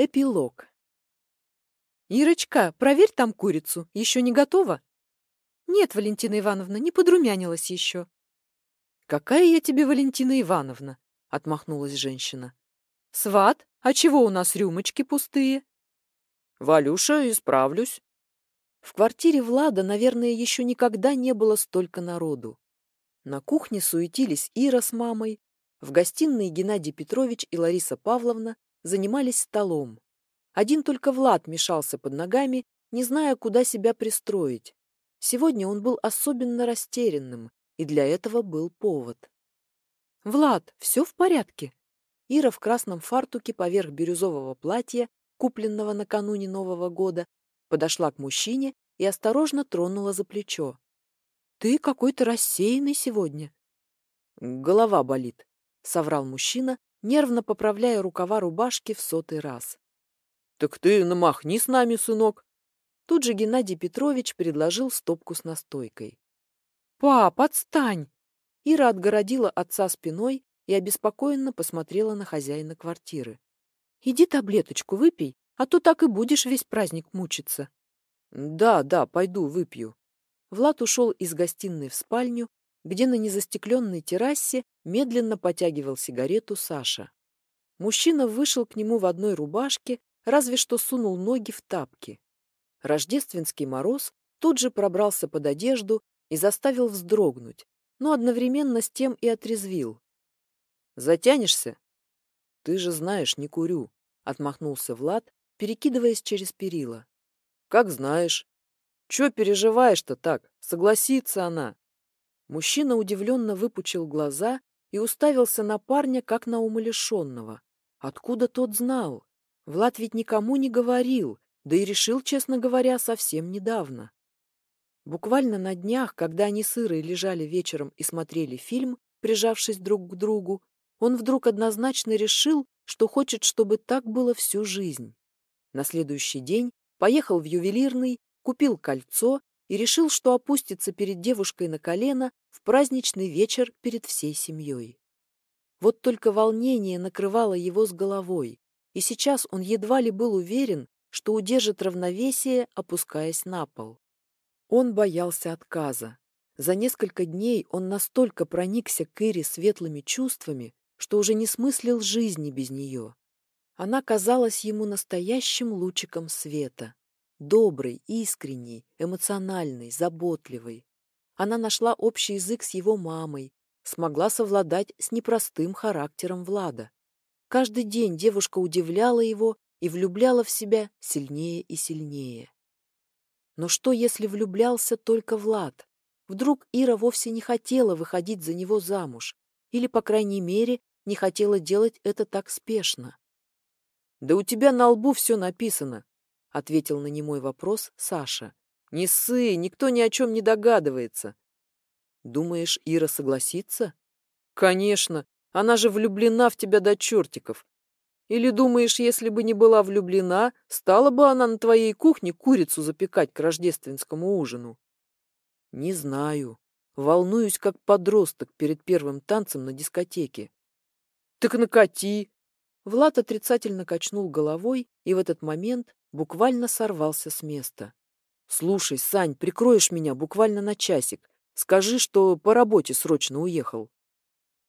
Эпилог. «Ирочка, проверь там курицу. Еще не готова?» «Нет, Валентина Ивановна, не подрумянилась еще». «Какая я тебе, Валентина Ивановна?» — отмахнулась женщина. «Сват, а чего у нас рюмочки пустые?» «Валюша, исправлюсь». В квартире Влада, наверное, еще никогда не было столько народу. На кухне суетились Ира с мамой, в гостиной Геннадий Петрович и Лариса Павловна занимались столом. Один только Влад мешался под ногами, не зная, куда себя пристроить. Сегодня он был особенно растерянным, и для этого был повод. «Влад, все в порядке?» Ира в красном фартуке поверх бирюзового платья, купленного накануне Нового года, подошла к мужчине и осторожно тронула за плечо. «Ты какой-то рассеянный сегодня». «Голова болит», — соврал мужчина, нервно поправляя рукава рубашки в сотый раз. «Так ты намахни с нами, сынок!» Тут же Геннадий Петрович предложил стопку с настойкой. «Пап, отстань!» Ира отгородила отца спиной и обеспокоенно посмотрела на хозяина квартиры. «Иди таблеточку выпей, а то так и будешь весь праздник мучиться». «Да, да, пойду выпью». Влад ушел из гостиной в спальню, где на незастекленной террасе медленно потягивал сигарету Саша. Мужчина вышел к нему в одной рубашке, разве что сунул ноги в тапки. Рождественский мороз тут же пробрался под одежду и заставил вздрогнуть, но одновременно с тем и отрезвил. «Затянешься?» «Ты же знаешь, не курю», — отмахнулся Влад, перекидываясь через перила. «Как знаешь. Чё переживаешь-то так? Согласится она». Мужчина удивленно выпучил глаза и уставился на парня, как на умалишенного. Откуда тот знал? Влад ведь никому не говорил, да и решил, честно говоря, совсем недавно. Буквально на днях, когда они с Ирой лежали вечером и смотрели фильм, прижавшись друг к другу, он вдруг однозначно решил, что хочет, чтобы так было всю жизнь. На следующий день поехал в ювелирный, купил кольцо и решил, что опустится перед девушкой на колено в праздничный вечер перед всей семьей. Вот только волнение накрывало его с головой, и сейчас он едва ли был уверен, что удержит равновесие, опускаясь на пол. Он боялся отказа. За несколько дней он настолько проникся к Ире светлыми чувствами, что уже не смыслил жизни без нее. Она казалась ему настоящим лучиком света, доброй, искренней, эмоциональной, заботливой. Она нашла общий язык с его мамой, смогла совладать с непростым характером Влада. Каждый день девушка удивляла его и влюбляла в себя сильнее и сильнее. Но что, если влюблялся только Влад? Вдруг Ира вовсе не хотела выходить за него замуж, или, по крайней мере, не хотела делать это так спешно? «Да у тебя на лбу все написано», — ответил на немой вопрос Саша. Не ссы, никто ни о чем не догадывается. Думаешь, Ира согласится? Конечно, она же влюблена в тебя до чертиков. Или думаешь, если бы не была влюблена, стала бы она на твоей кухне курицу запекать к рождественскому ужину? Не знаю. Волнуюсь, как подросток перед первым танцем на дискотеке. Так накати. Влад отрицательно качнул головой и в этот момент буквально сорвался с места. «Слушай, Сань, прикроешь меня буквально на часик. Скажи, что по работе срочно уехал».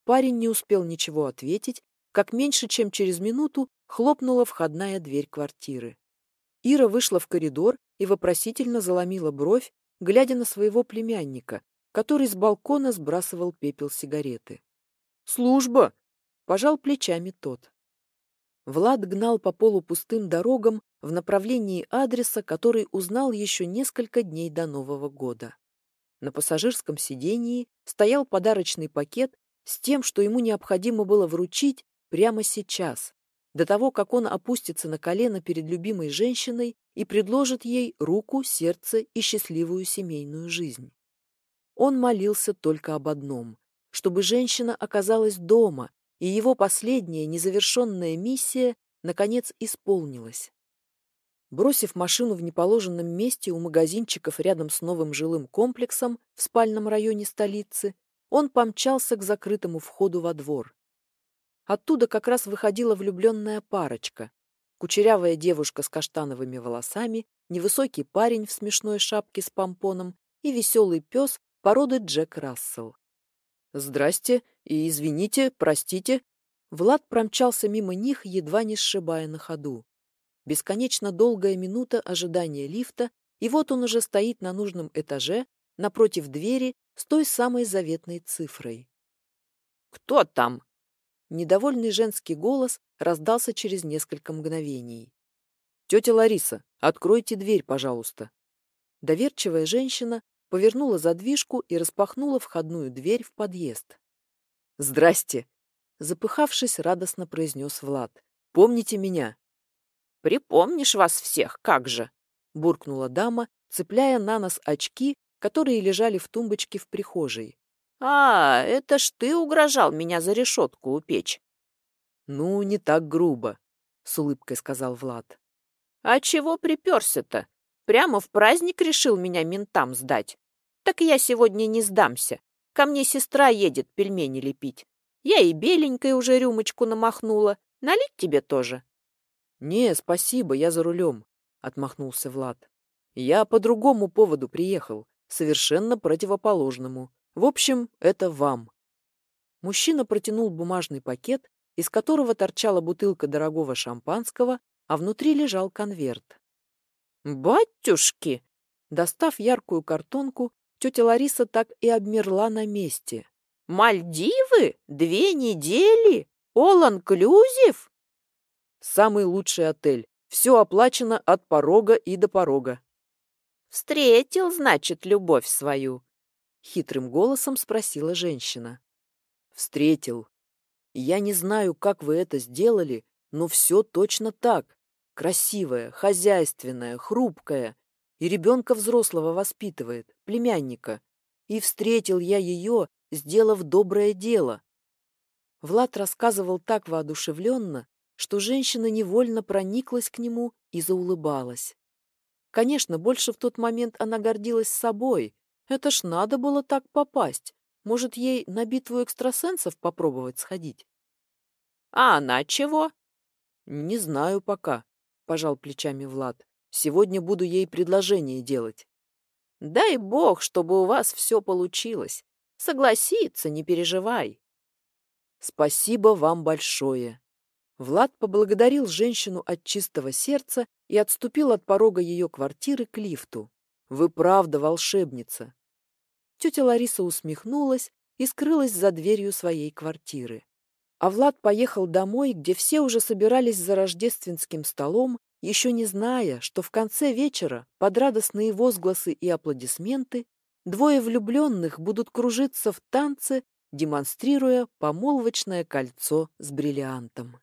Парень не успел ничего ответить, как меньше чем через минуту хлопнула входная дверь квартиры. Ира вышла в коридор и вопросительно заломила бровь, глядя на своего племянника, который с балкона сбрасывал пепел сигареты. «Служба!» — пожал плечами тот. Влад гнал по полупустым дорогам в направлении адреса, который узнал еще несколько дней до Нового года. На пассажирском сидении стоял подарочный пакет с тем, что ему необходимо было вручить прямо сейчас, до того, как он опустится на колено перед любимой женщиной и предложит ей руку, сердце и счастливую семейную жизнь. Он молился только об одном — чтобы женщина оказалась дома, и его последняя незавершенная миссия наконец исполнилась. Бросив машину в неположенном месте у магазинчиков рядом с новым жилым комплексом в спальном районе столицы, он помчался к закрытому входу во двор. Оттуда как раз выходила влюбленная парочка. кучерявая девушка с каштановыми волосами, невысокий парень в смешной шапке с помпоном и веселый пес породы Джек Рассел. «Здрасте и извините, простите». Влад промчался мимо них, едва не сшибая на ходу. Бесконечно долгая минута ожидания лифта, и вот он уже стоит на нужном этаже, напротив двери, с той самой заветной цифрой. «Кто там?» Недовольный женский голос раздался через несколько мгновений. «Тетя Лариса, откройте дверь, пожалуйста». Доверчивая женщина повернула задвижку и распахнула входную дверь в подъезд. «Здрасте!» Запыхавшись, радостно произнес Влад. «Помните меня?» «Припомнишь вас всех, как же!» буркнула дама, цепляя на нос очки, которые лежали в тумбочке в прихожей. «А, это ж ты угрожал меня за решетку упечь». «Ну, не так грубо», — с улыбкой сказал Влад. «А чего приперся-то? Прямо в праздник решил меня ментам сдать. Так я сегодня не сдамся. Ко мне сестра едет пельмени лепить. Я и беленькой уже рюмочку намахнула. Налить тебе тоже?» «Не, спасибо, я за рулем», — отмахнулся Влад. «Я по другому поводу приехал, совершенно противоположному. В общем, это вам. Мужчина протянул бумажный пакет, из которого торчала бутылка дорогого шампанского, а внутри лежал конверт. «Батюшки!» Достав яркую картонку, тетя Лариса так и обмерла на месте. «Мальдивы? Две недели? All-inclusive?» «Самый лучший отель. Все оплачено от порога и до порога». «Встретил, значит, любовь свою», — хитрым голосом спросила женщина. «Встретил. Я не знаю, как вы это сделали, но все точно так. Красивая, хозяйственная, хрупкая. И ребенка взрослого воспитывает, племянника. И встретил я ее, сделав доброе дело». Влад рассказывал так воодушевленно, что женщина невольно прониклась к нему и заулыбалась. Конечно, больше в тот момент она гордилась собой, это ж надо было так попасть. Может, ей на битву экстрасенсов попробовать сходить? — А она чего? — Не знаю пока, — пожал плечами Влад. — Сегодня буду ей предложение делать. — Дай бог, чтобы у вас все получилось. Согласиться, не переживай. — Спасибо вам большое. Влад поблагодарил женщину от чистого сердца и отступил от порога ее квартиры к лифту. Вы правда волшебница. Тетя Лариса усмехнулась и скрылась за дверью своей квартиры. А Влад поехал домой, где все уже собирались за рождественским столом, еще не зная, что в конце вечера под радостные возгласы и аплодисменты двое влюбленных будут кружиться в танце, демонстрируя помолвочное кольцо с бриллиантом.